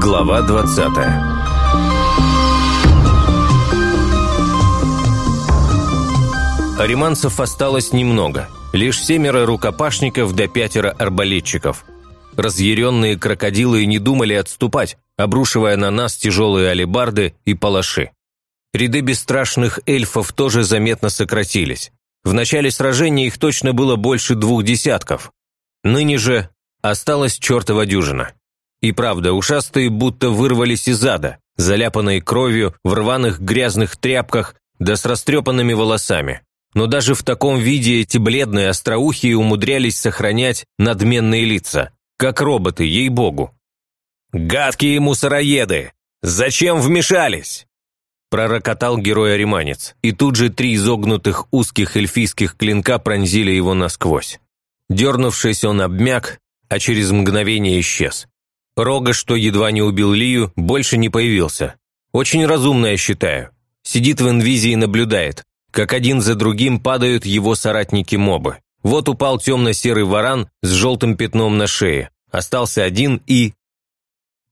Глава 20 Ариманцев осталось немного. Лишь семеро рукопашников да пятеро арбалетчиков. Разъяренные крокодилы не думали отступать, обрушивая на нас тяжелые алебарды и палаши. Ряды бесстрашных эльфов тоже заметно сократились. В начале сражения их точно было больше двух десятков. Ныне же осталась чертова дюжина. И правда, ушастые будто вырвались из ада, заляпанные кровью, в рваных грязных тряпках, да с растрепанными волосами. Но даже в таком виде эти бледные остроухие умудрялись сохранять надменные лица, как роботы, ей-богу. «Гадкие мусороеды! Зачем вмешались?» Пророкотал герой-ариманец, и тут же три изогнутых узких эльфийских клинка пронзили его насквозь. Дернувшись, он обмяк, а через мгновение исчез. Рога, что едва не убил Лию, больше не появился. Очень разумно, я считаю. Сидит в инвизии и наблюдает, как один за другим падают его соратники-мобы. Вот упал темно-серый варан с желтым пятном на шее. Остался один и...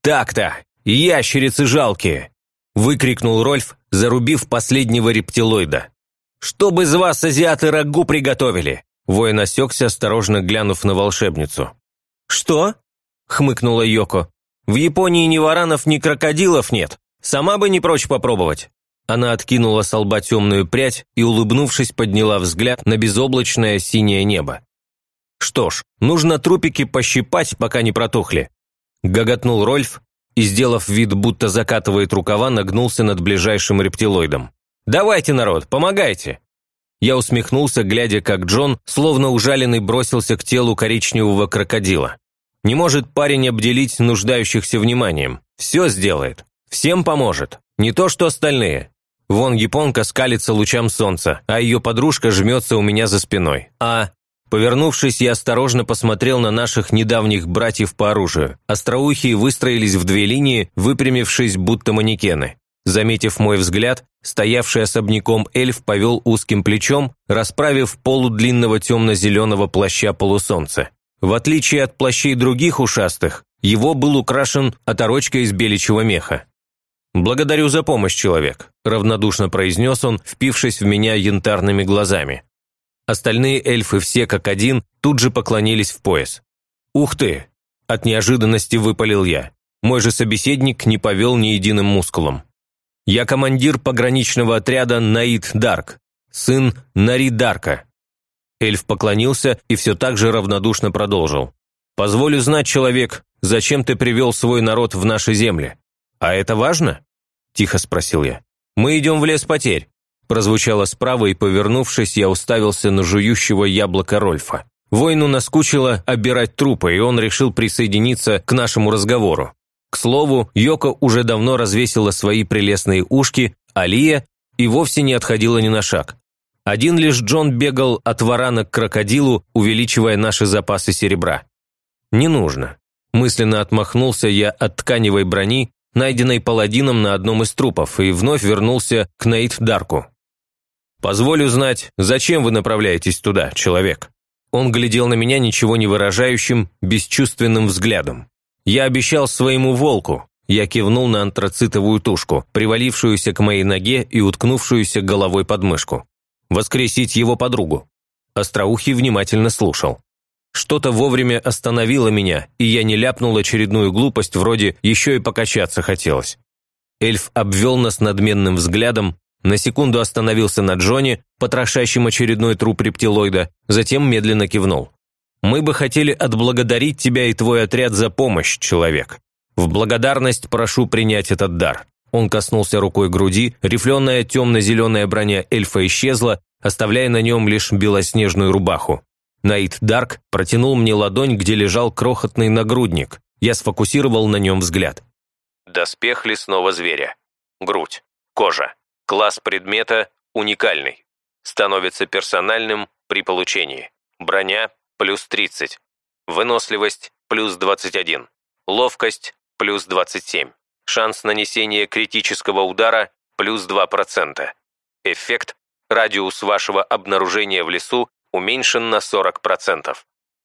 «Так-то! Ящерицы жалкие!» выкрикнул Рольф, зарубив последнего рептилоида. «Чтобы из вас азиаты рагу приготовили!» Воин осекся, осторожно глянув на волшебницу. «Что?» – хмыкнула Йоко. «В Японии ни варанов, ни крокодилов нет. Сама бы не прочь попробовать». Она откинула с лба темную прядь и, улыбнувшись, подняла взгляд на безоблачное синее небо. «Что ж, нужно трупики пощипать, пока не протухли», – гоготнул Рольф, и, сделав вид, будто закатывает рукава, нагнулся над ближайшим рептилоидом. «Давайте, народ, помогайте!» Я усмехнулся, глядя, как Джон, словно ужаленный, бросился к телу коричневого крокодила. Не может парень обделить нуждающихся вниманием. Все сделает. Всем поможет. Не то, что остальные. Вон японка скалится лучам солнца, а ее подружка жмется у меня за спиной. А Повернувшись, я осторожно посмотрел на наших недавних братьев по оружию. Остроухие выстроились в две линии, выпрямившись, будто манекены. Заметив мой взгляд, стоявший особняком эльф повел узким плечом, расправив полу длинного темно-зеленого плаща полусолнца. В отличие от плащей других ушастых, его был украшен оторочкой из беличьего меха. «Благодарю за помощь, человек», – равнодушно произнес он, впившись в меня янтарными глазами. Остальные эльфы все как один тут же поклонились в пояс. «Ух ты!» – от неожиданности выпалил я. Мой же собеседник не повел ни единым мускулом. «Я командир пограничного отряда Наид Дарк, сын Нари Дарка». Эльф поклонился и все так же равнодушно продолжил. «Позволю знать, человек, зачем ты привел свой народ в наши земли? А это важно?» – тихо спросил я. «Мы идем в лес потерь прозвучало справа, и, повернувшись, я уставился на жующего яблока Рольфа. Воину наскучило обирать трупы, и он решил присоединиться к нашему разговору. К слову, Йоко уже давно развесила свои прелестные ушки, а Лия и вовсе не отходила ни на шаг. Один лишь Джон бегал от варана к крокодилу, увеличивая наши запасы серебра. «Не нужно». Мысленно отмахнулся я от тканевой брони, найденной паладином на одном из трупов, и вновь вернулся к Нейт Дарку. «Позволю знать, зачем вы направляетесь туда, человек?» Он глядел на меня ничего не выражающим, бесчувственным взглядом. «Я обещал своему волку», я кивнул на антрацитовую тушку, привалившуюся к моей ноге и уткнувшуюся головой под мышку. «Воскресить его подругу». Остроухий внимательно слушал. Что-то вовремя остановило меня, и я не ляпнул очередную глупость, вроде «еще и покачаться хотелось». Эльф обвел нас надменным взглядом, на секунду остановился на Джоне, потрошащем очередной труп рептилоида, затем медленно кивнул. «Мы бы хотели отблагодарить тебя и твой отряд за помощь, человек. В благодарность прошу принять этот дар». Он коснулся рукой груди, рифленая темно-зеленая броня эльфа исчезла, оставляя на нем лишь белоснежную рубаху. Наид Дарк протянул мне ладонь, где лежал крохотный нагрудник. Я сфокусировал на нем взгляд. Доспех лесного зверя. Грудь. Кожа. Класс предмета уникальный. Становится персональным при получении. Броня плюс 30. Выносливость плюс 21. Ловкость плюс 27. Шанс нанесения критического удара плюс 2%. Эффект радиус вашего обнаружения в лесу уменьшен на 40%.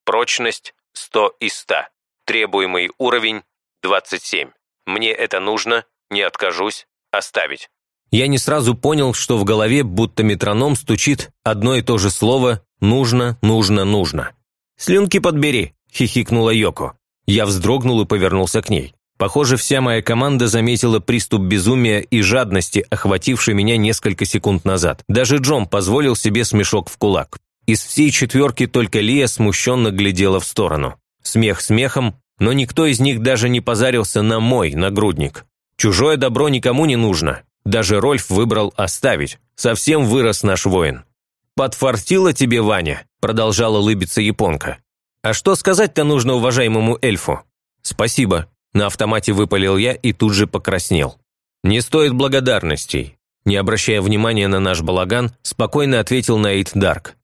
Прочность 100 из 100. Требуемый уровень 27. Мне это нужно, не откажусь, оставить. Я не сразу понял, что в голове будто метроном стучит одно и то же слово «нужно, нужно, нужно». «Слюнки подбери», – хихикнула Йоко. Я вздрогнул и повернулся к ней. Похоже, вся моя команда заметила приступ безумия и жадности, охвативший меня несколько секунд назад. Даже Джон позволил себе смешок в кулак. Из всей четверки только Лия смущенно глядела в сторону. Смех смехом, но никто из них даже не позарился на мой нагрудник. Чужое добро никому не нужно. Даже Рольф выбрал оставить. Совсем вырос наш воин. «Подфартило тебе, Ваня», – продолжала улыбиться японка. «А что сказать-то нужно уважаемому эльфу?» «Спасибо», – на автомате выпалил я и тут же покраснел. «Не стоит благодарностей», – не обращая внимания на наш балаган, спокойно ответил Наид Дарк.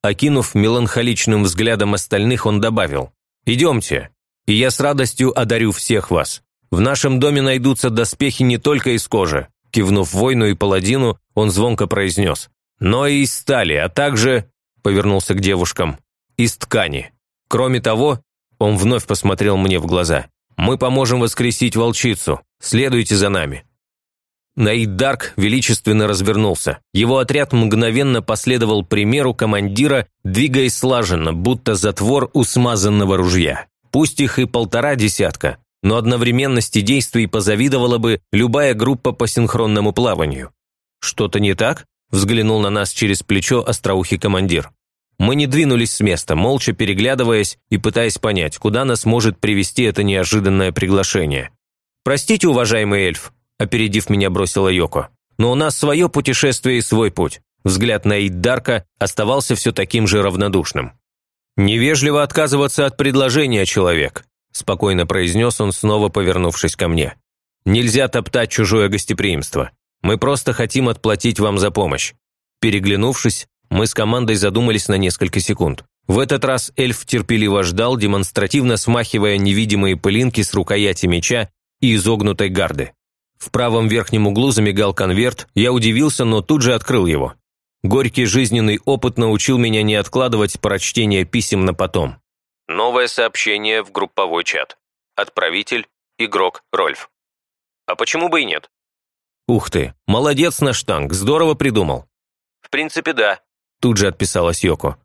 Окинув меланхоличным взглядом остальных, он добавил, «Идемте, и я с радостью одарю всех вас. В нашем доме найдутся доспехи не только из кожи». Кивнув воину и паладину, он звонко произнес, «но и из стали, а также...» – повернулся к девушкам, «из ткани. Кроме того, он вновь посмотрел мне в глаза, «мы поможем воскресить волчицу. Следуйте за нами». Наид Дарк величественно развернулся. Его отряд мгновенно последовал примеру командира, двигаясь слаженно, будто затвор у смазанного ружья. Пусть их и полтора десятка, но одновременности действий позавидовала бы любая группа по синхронному плаванию. «Что-то не так?» – взглянул на нас через плечо остроухий командир. Мы не двинулись с места, молча переглядываясь и пытаясь понять, куда нас может привести это неожиданное приглашение. «Простите, уважаемый эльф», опередив меня, бросила Йоко. «Но у нас свое путешествие и свой путь». Взгляд на Иддарка оставался все таким же равнодушным. «Невежливо отказываться от предложения, человек», спокойно произнес он, снова повернувшись ко мне. «Нельзя топтать чужое гостеприимство. Мы просто хотим отплатить вам за помощь». Переглянувшись, мы с командой задумались на несколько секунд. В этот раз эльф терпеливо ждал, демонстративно смахивая невидимые пылинки с рукояти меча и изогнутой гарды. В правом верхнем углу замигал конверт, я удивился, но тут же открыл его. Горький жизненный опыт научил меня не откладывать прочтение писем на потом. Новое сообщение в групповой чат. Отправитель – игрок Рольф. А почему бы и нет? Ух ты, молодец наш танк, здорово придумал. В принципе, да, тут же отписалась Йоко.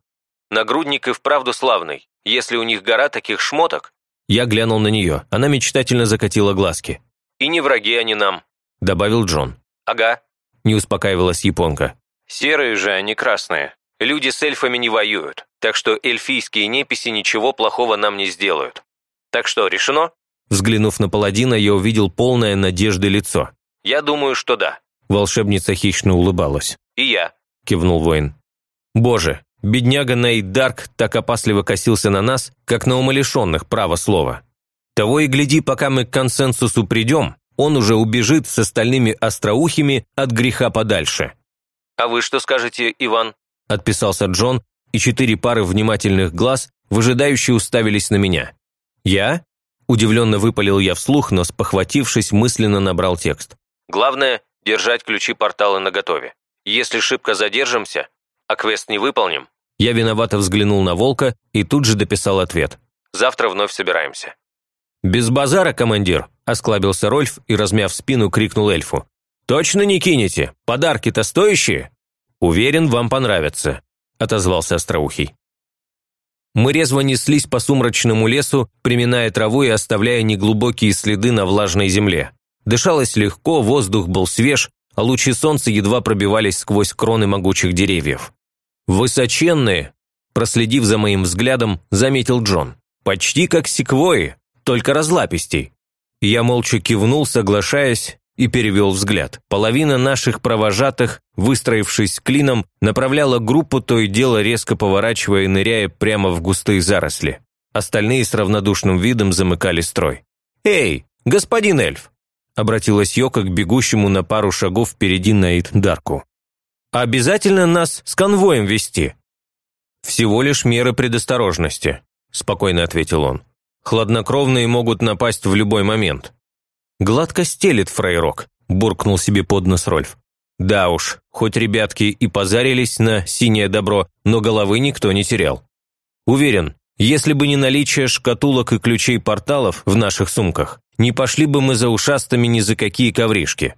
Нагрудник и вправду славный. Если у них гора таких шмоток... Я глянул на нее, она мечтательно закатила глазки. «И не враги они нам», – добавил Джон. «Ага», – не успокаивалась японка. «Серые же, они красные. Люди с эльфами не воюют, так что эльфийские неписи ничего плохого нам не сделают. Так что, решено?» Взглянув на паладина, я увидел полное надежды лицо. «Я думаю, что да». Волшебница хищно улыбалась. «И я», – кивнул воин. «Боже, бедняга Нейт Дарк так опасливо косился на нас, как на умалишенных, право слова. Того и гляди, пока мы к консенсусу придем, он уже убежит с остальными остроухими от греха подальше. «А вы что скажете, Иван?» – отписался Джон, и четыре пары внимательных глаз выжидающе уставились на меня. «Я?» – удивленно выпалил я вслух, но, спохватившись, мысленно набрал текст. «Главное – держать ключи портала наготове. Если шибко задержимся, а квест не выполним...» Я виновато взглянул на Волка и тут же дописал ответ. «Завтра вновь собираемся». «Без базара, командир!» – осклабился Рольф и, размяв спину, крикнул эльфу. «Точно не кинете? Подарки-то стоящие?» «Уверен, вам понравится», – отозвался Остроухий. Мы резво неслись по сумрачному лесу, приминая траву и оставляя неглубокие следы на влажной земле. Дышалось легко, воздух был свеж, а лучи солнца едва пробивались сквозь кроны могучих деревьев. «Высоченные!» – проследив за моим взглядом, заметил Джон. «Почти как секвои!» только разлапистей. Я молча кивнул, соглашаясь, и перевел взгляд. Половина наших провожатых, выстроившись клином, направляла группу, то и дело резко поворачивая и ныряя прямо в густые заросли. Остальные с равнодушным видом замыкали строй. «Эй, господин эльф!» обратилась Йока к бегущему на пару шагов впереди Наид Дарку. «Обязательно нас с конвоем вести?» «Всего лишь меры предосторожности», – спокойно ответил он. Хладнокровные могут напасть в любой момент. «Гладко стелит фрейрок», – буркнул себе под нос Рольф. Да уж, хоть ребятки и позарились на синее добро, но головы никто не терял. Уверен, если бы не наличие шкатулок и ключей порталов в наших сумках, не пошли бы мы за ушастыми ни за какие ковришки.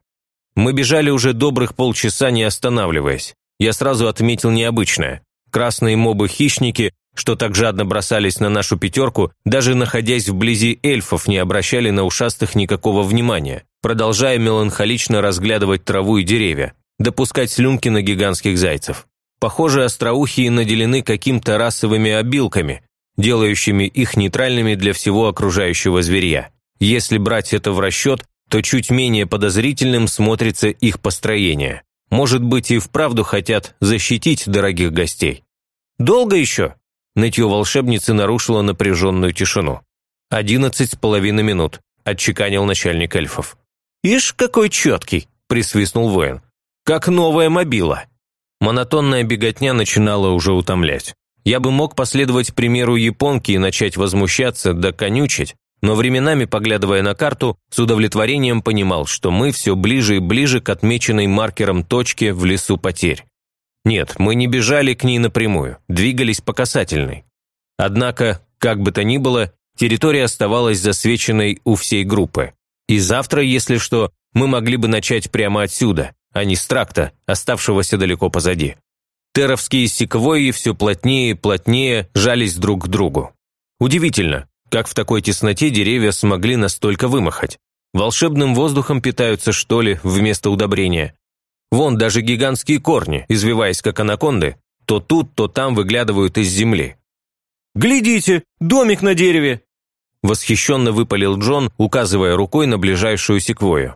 Мы бежали уже добрых полчаса, не останавливаясь. Я сразу отметил необычное. Красные мобы-хищники, что так жадно бросались на нашу пятерку, даже находясь вблизи эльфов, не обращали на ушастых никакого внимания, продолжая меланхолично разглядывать траву и деревья, допускать слюнки на гигантских зайцев. Похоже, остроухие наделены каким-то расовыми обилками, делающими их нейтральными для всего окружающего зверя. Если брать это в расчет, то чуть менее подозрительным смотрится их построение. Может быть, и вправду хотят защитить дорогих гостей. «Долго еще?» Нытье волшебницы нарушило напряженную тишину. «Одиннадцать с половиной минут», – отчеканил начальник эльфов. «Ишь, какой четкий!» – присвистнул воин. «Как новая мобила!» Монотонная беготня начинала уже утомлять. Я бы мог последовать примеру японки и начать возмущаться да конючить, но временами, поглядывая на карту, с удовлетворением понимал, что мы все ближе и ближе к отмеченной маркером точке в лесу потерь. Нет, мы не бежали к ней напрямую, двигались по касательной. Однако, как бы то ни было, территория оставалась засвеченной у всей группы. И завтра, если что, мы могли бы начать прямо отсюда, а не с тракта, оставшегося далеко позади. Теровские секвойи все плотнее и плотнее жались друг к другу. Удивительно, как в такой тесноте деревья смогли настолько вымахать. Волшебным воздухом питаются, что ли, вместо удобрения. Вон даже гигантские корни, извиваясь как анаконды, то тут, то там выглядывают из земли. «Глядите, домик на дереве!» Восхищенно выпалил Джон, указывая рукой на ближайшую секвою.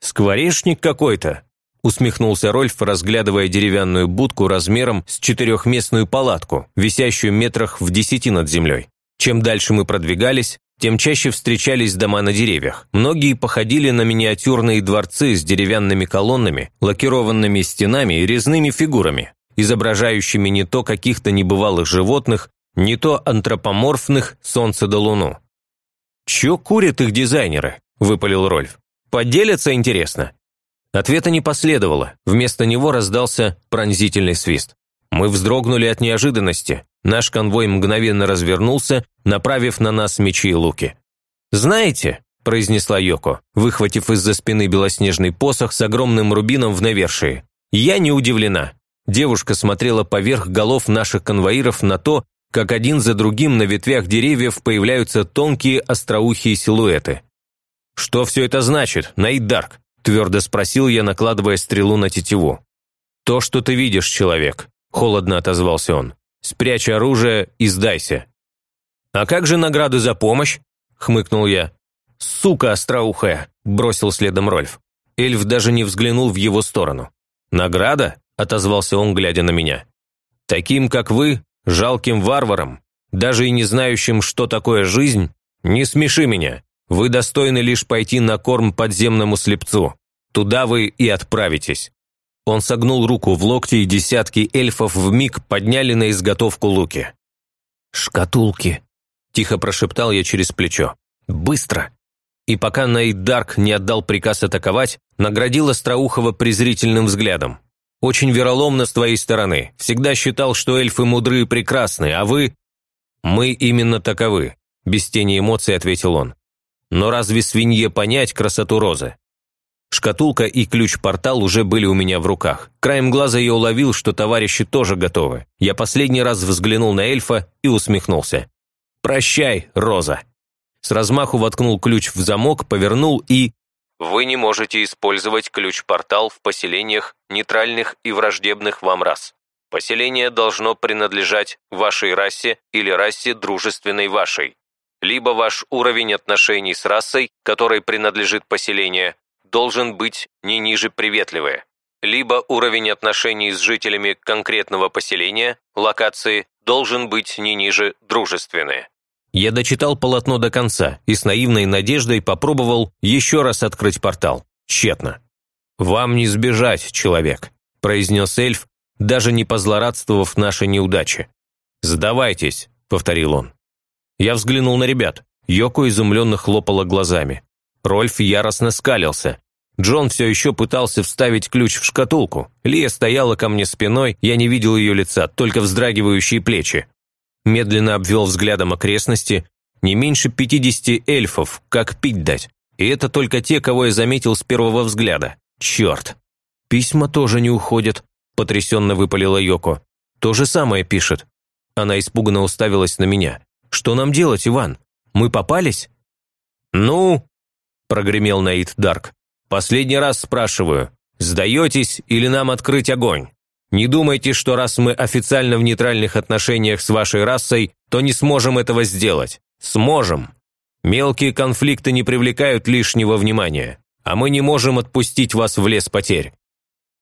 «Скворечник какой-то!» усмехнулся Рольф, разглядывая деревянную будку размером с четырехместную палатку, висящую метрах в десяти над землей. Чем дальше мы продвигались, тем чаще встречались дома на деревьях. Многие походили на миниатюрные дворцы с деревянными колоннами, лакированными стенами и резными фигурами, изображающими не то каких-то небывалых животных, не то антропоморфных солнце да луну. «Чё курят их дизайнеры?» – выпалил Рольф. «Поделятся, интересно?» Ответа не последовало, вместо него раздался пронзительный свист. Мы вздрогнули от неожиданности. Наш конвой мгновенно развернулся, направив на нас мечи и луки. «Знаете», – произнесла Йоко, выхватив из-за спины белоснежный посох с огромным рубином в навершии, – «я не удивлена». Девушка смотрела поверх голов наших конвоиров на то, как один за другим на ветвях деревьев появляются тонкие остроухие силуэты. «Что все это значит, Наид Дарк?» – твердо спросил я, накладывая стрелу на тетиву. «То, что ты видишь, человек», – холодно отозвался он. «Спрячь оружие и сдайся». «А как же награды за помощь?» – хмыкнул я. «Сука остроухая!» – бросил следом Рольф. Эльф даже не взглянул в его сторону. «Награда?» – отозвался он, глядя на меня. «Таким, как вы, жалким варварам, даже и не знающим, что такое жизнь, не смеши меня. Вы достойны лишь пойти на корм подземному слепцу. Туда вы и отправитесь». Он согнул руку в локте, и десятки эльфов вмиг подняли на изготовку луки. «Шкатулки», – тихо прошептал я через плечо. «Быстро!» И пока Найт Дарк не отдал приказ атаковать, наградил Остроухова презрительным взглядом. «Очень вероломно с твоей стороны. Всегда считал, что эльфы мудры и прекрасны, а вы...» «Мы именно таковы», – без тени эмоций ответил он. Но разве свинье понять красоту розы? Шкатулка и ключ-портал уже были у меня в руках. Краем глаза я уловил, что товарищи тоже готовы. Я последний раз взглянул на эльфа и усмехнулся. «Прощай, Роза!» С размаху воткнул ключ в замок, повернул и... Вы не можете использовать ключ-портал в поселениях нейтральных и враждебных вам рас. Поселение должно принадлежать вашей расе или расе дружественной вашей либо ваш уровень отношений с расой, которой принадлежит поселение, должен быть не ниже приветливые, либо уровень отношений с жителями конкретного поселения, локации, должен быть не ниже дружественные. Я дочитал полотно до конца и с наивной надеждой попробовал еще раз открыть портал. Тщетно. «Вам не сбежать, человек», – произнес эльф, даже не позлорадствовав нашей неудаче. «Сдавайтесь», – повторил он. Я взглянул на ребят. Йоко изумленно хлопала глазами. Рольф яростно скалился. Джон все еще пытался вставить ключ в шкатулку. Лия стояла ко мне спиной, я не видел ее лица, только вздрагивающие плечи. Медленно обвел взглядом окрестности. Не меньше пятидесяти эльфов, как пить дать. И это только те, кого я заметил с первого взгляда. Черт. Письма тоже не уходят, потрясенно выпалила Йоко. То же самое пишет. Она испуганно уставилась на меня. «Что нам делать, Иван? Мы попались?» «Ну?» – прогремел Наид Дарк. «Последний раз спрашиваю, сдаетесь или нам открыть огонь? Не думайте, что раз мы официально в нейтральных отношениях с вашей расой, то не сможем этого сделать. Сможем. Мелкие конфликты не привлекают лишнего внимания, а мы не можем отпустить вас в лес потерь».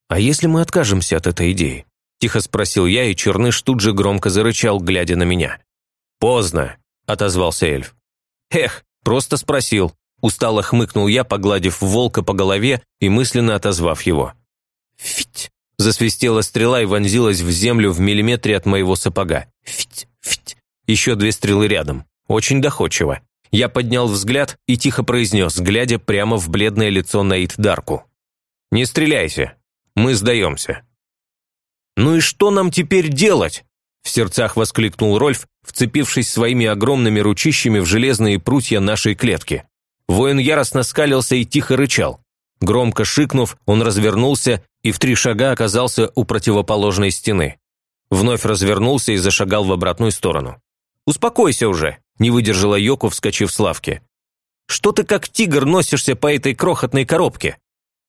«А если мы откажемся от этой идеи?» – тихо спросил я, и Черныш тут же громко зарычал, глядя на меня. «Поздно», – отозвался эльф. «Эх, просто спросил», – устало хмыкнул я, погладив волка по голове и мысленно отозвав его. «Фить!» – засвистела стрела и вонзилась в землю в миллиметре от моего сапога. «Фить! Фить!» Еще две стрелы рядом. Очень доходчиво. Я поднял взгляд и тихо произнес, глядя прямо в бледное лицо Наид Дарку. «Не стреляйся. Мы сдаемся». «Ну и что нам теперь делать?» В сердцах воскликнул Рольф, вцепившись своими огромными ручищами в железные прутья нашей клетки. Воин яростно скалился и тихо рычал. Громко шикнув, он развернулся и в три шага оказался у противоположной стены. Вновь развернулся и зашагал в обратную сторону. «Успокойся уже!» не выдержала Йоко, вскочив с лавки. «Что ты как тигр носишься по этой крохотной коробке?»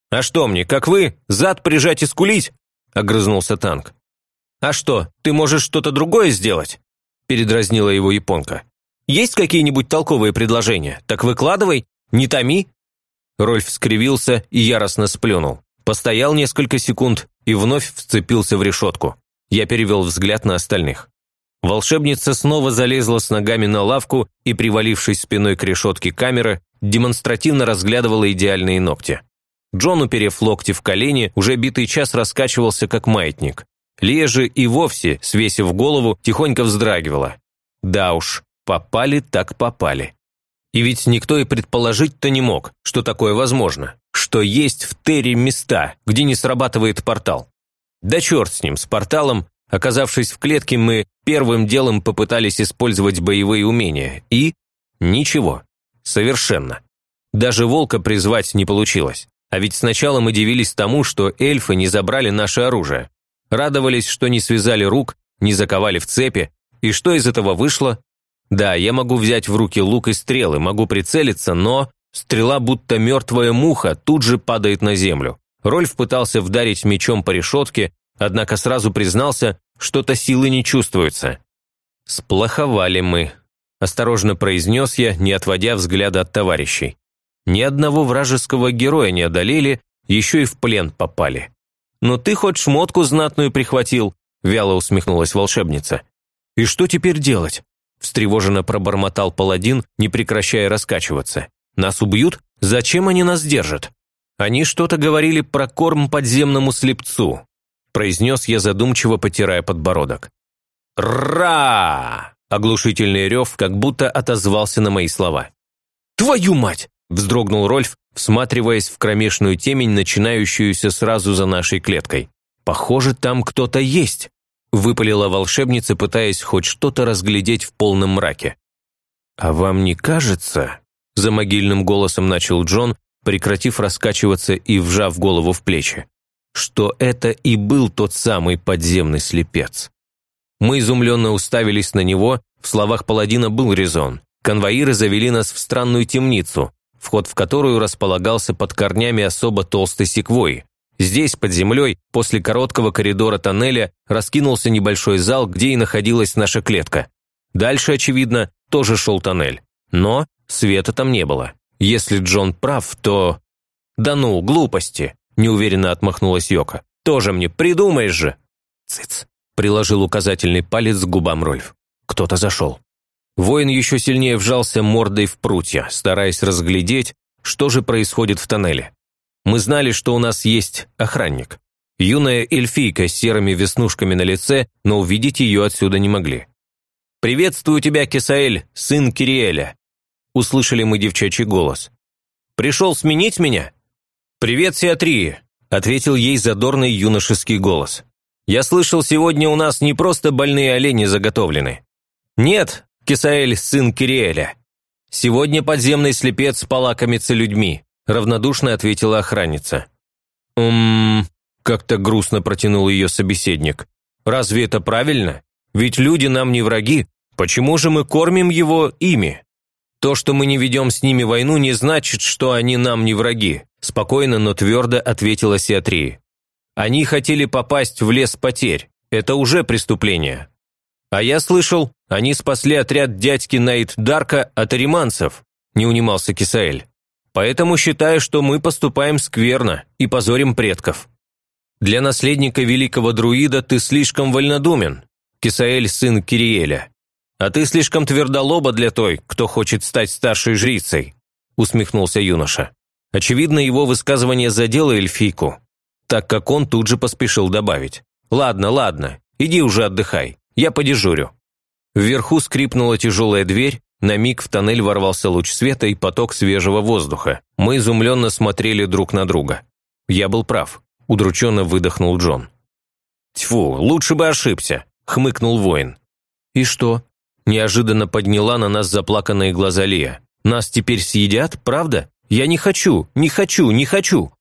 «А что мне, как вы, зад прижать и скулить?» – огрызнулся танк. «А что, ты можешь что-то другое сделать?» – передразнила его японка. «Есть какие-нибудь толковые предложения? Так выкладывай, не томи!» Рольф скривился и яростно сплюнул. Постоял несколько секунд и вновь вцепился в решетку. Я перевел взгляд на остальных. Волшебница снова залезла с ногами на лавку и, привалившись спиной к решетке камеры, демонстративно разглядывала идеальные ногти. Джон, уперев локти в колени, уже битый час раскачивался, как маятник. Же и вовсе, свесив голову, тихонько вздрагивала. Да уж, попали так попали. И ведь никто и предположить-то не мог, что такое возможно, что есть в Терри места, где не срабатывает портал. Да черт с ним, с порталом, Оказавшись в клетке, мы первым делом попытались использовать боевые умения. И... ничего. Совершенно. Даже волка призвать не получилось. А ведь сначала мы дивились тому, что эльфы не забрали наше оружие. Радовались, что не связали рук, не заковали в цепи. И что из этого вышло? Да, я могу взять в руки лук и стрелы, могу прицелиться, но... Стрела, будто мертвая муха, тут же падает на землю. Рольф пытался вдарить мечом по решетке, однако сразу признался, что-то силы не чувствуется. «Сплоховали мы», – осторожно произнес я, не отводя взгляда от товарищей. «Ни одного вражеского героя не одолели, еще и в плен попали». «Но ты хоть шмотку знатную прихватил», – вяло усмехнулась волшебница. «И что теперь делать?» – встревоженно пробормотал паладин, не прекращая раскачиваться. «Нас убьют? Зачем они нас держат?» Они что-то говорили про корм подземному слепцу произнес я задумчиво, потирая подбородок. «Ра!» – оглушительный рев, как будто отозвался на мои слова. «Твою мать!» – вздрогнул Рольф, всматриваясь в кромешную темень, начинающуюся сразу за нашей клеткой. «Похоже, там кто-то есть!» – выпалила волшебница, пытаясь хоть что-то разглядеть в полном мраке. «А вам не кажется?» – за могильным голосом начал Джон, прекратив раскачиваться и вжав голову в плечи что это и был тот самый подземный слепец. Мы изумленно уставились на него, в словах паладина был резон. Конвоиры завели нас в странную темницу, вход в которую располагался под корнями особо толстой секвойи. Здесь, под землей, после короткого коридора тоннеля, раскинулся небольшой зал, где и находилась наша клетка. Дальше, очевидно, тоже шел тоннель. Но света там не было. Если Джон прав, то... Да ну, глупости неуверенно отмахнулась Йока. «Тоже мне, придумаешь же!» «Цыц!» – приложил указательный палец к губам Рольф. Кто-то зашел. Воин еще сильнее вжался мордой в прутья, стараясь разглядеть, что же происходит в тоннеле. Мы знали, что у нас есть охранник. Юная эльфийка с серыми веснушками на лице, но увидеть ее отсюда не могли. «Приветствую тебя, Кесаэль, сын Кириэля!» Услышали мы девчачий голос. «Пришел сменить меня?» «Привет, Сиатрии!» – ответил ей задорный юношеский голос. «Я слышал, сегодня у нас не просто больные олени заготовлены. Нет, Кисаэль – сын Кириэля. Сегодня подземный слепец полакомится людьми», – равнодушно ответила охранница. «Уммм...» – как-то грустно протянул ее собеседник. «Разве это правильно? Ведь люди нам не враги. Почему же мы кормим его ими?» «То, что мы не ведем с ними войну, не значит, что они нам не враги», спокойно, но твердо ответила Сиатрии. «Они хотели попасть в лес потерь. Это уже преступление. А я слышал, они спасли отряд дядьки Найт Дарка от ариманцев», не унимался Кисаэль. «Поэтому считаю, что мы поступаем скверно и позорим предков. Для наследника великого друида ты слишком вольнодумен, Кисаэль – сын Кириэля. «А ты слишком твердолоба для той, кто хочет стать старшей жрицей», усмехнулся юноша. Очевидно, его высказывание задело эльфийку, так как он тут же поспешил добавить. «Ладно, ладно, иди уже отдыхай, я подежурю». Вверху скрипнула тяжелая дверь, на миг в тоннель ворвался луч света и поток свежего воздуха. Мы изумленно смотрели друг на друга. Я был прав, удрученно выдохнул Джон. «Тьфу, лучше бы ошибся», – хмыкнул воин. «И что?» Неожиданно подняла на нас заплаканные глаза Лия. «Нас теперь съедят, правда? Я не хочу, не хочу, не хочу!»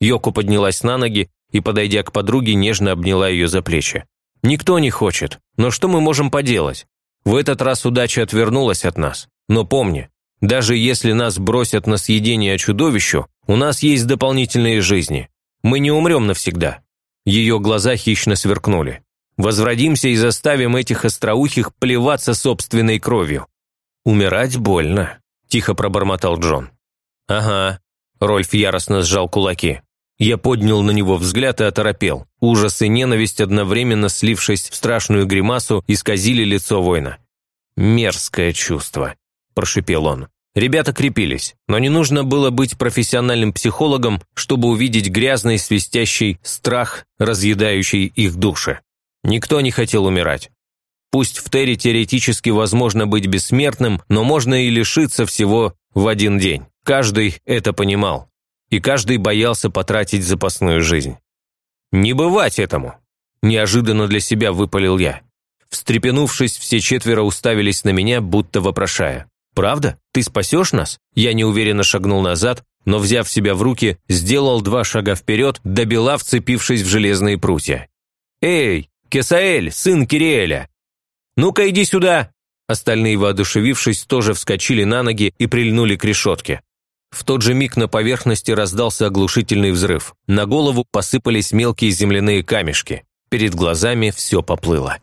Йоко поднялась на ноги и, подойдя к подруге, нежно обняла ее за плечи. «Никто не хочет, но что мы можем поделать? В этот раз удача отвернулась от нас. Но помни, даже если нас бросят на съедение чудовищу, у нас есть дополнительные жизни. Мы не умрем навсегда». Ее глаза хищно сверкнули. Возродимся и заставим этих остроухих плеваться собственной кровью. Умирать больно, тихо пробормотал Джон. Ага. Рольф яростно сжал кулаки. Я поднял на него взгляд и оторопел. Ужас и ненависть, одновременно слившись в страшную гримасу, исказили лицо воина. «Мерзкое чувство», – прошипел он. Ребята крепились, но не нужно было быть профессиональным психологом, чтобы увидеть грязный, свистящий страх, разъедающий их души. Никто не хотел умирать. Пусть в Терри теоретически возможно быть бессмертным, но можно и лишиться всего в один день. Каждый это понимал. И каждый боялся потратить запасную жизнь. «Не бывать этому!» – неожиданно для себя выпалил я. Встрепенувшись, все четверо уставились на меня, будто вопрошая. «Правда? Ты спасешь нас?» Я неуверенно шагнул назад, но, взяв себя в руки, сделал два шага вперед, добила, вцепившись в железные прутья. «Эй, Кесаэль, сын Кириэля! Ну-ка иди сюда!» Остальные, воодушевившись, тоже вскочили на ноги и прильнули к решетке. В тот же миг на поверхности раздался оглушительный взрыв. На голову посыпались мелкие земляные камешки. Перед глазами все поплыло.